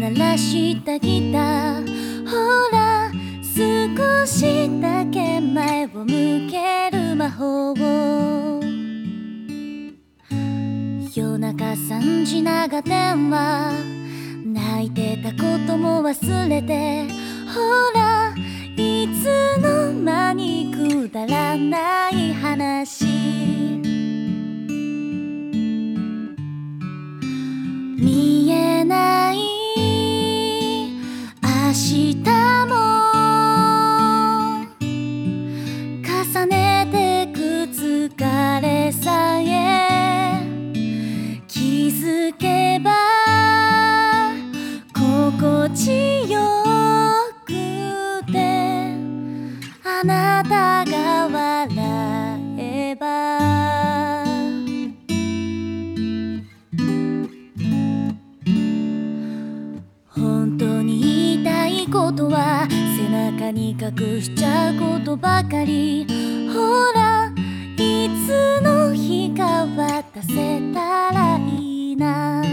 鳴らしたギター。ほら少しだけ前を向ける魔法夜中3時長電話。泣いてたことも忘れて重ねてく疲れさえ。気づけば心地よくて。あなたが笑えば。本当に中に隠しちゃうことばかり。ほらいつの日か渡せたらいいな。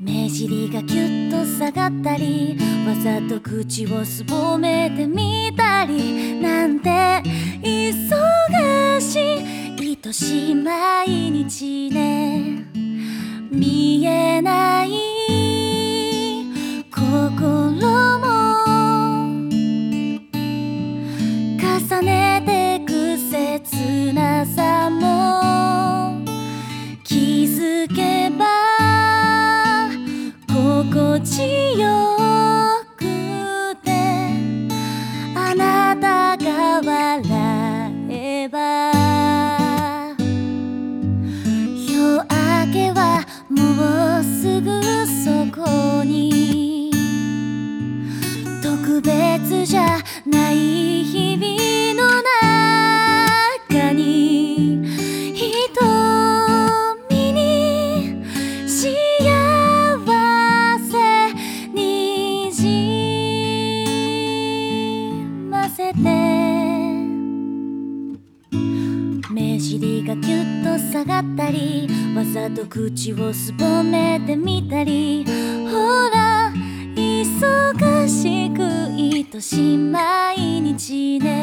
目尻がキュッと下がったりわざと口をすぼめてみたりなんて忙しい愛しい毎日ね。見えない心地よくてあなたが笑えば夜明けはもうすぐそこに。特別じゃない日目尻がキュッと下がったりわざと口をすぼめてみたり。ほら忙しく愛しい毎日ね。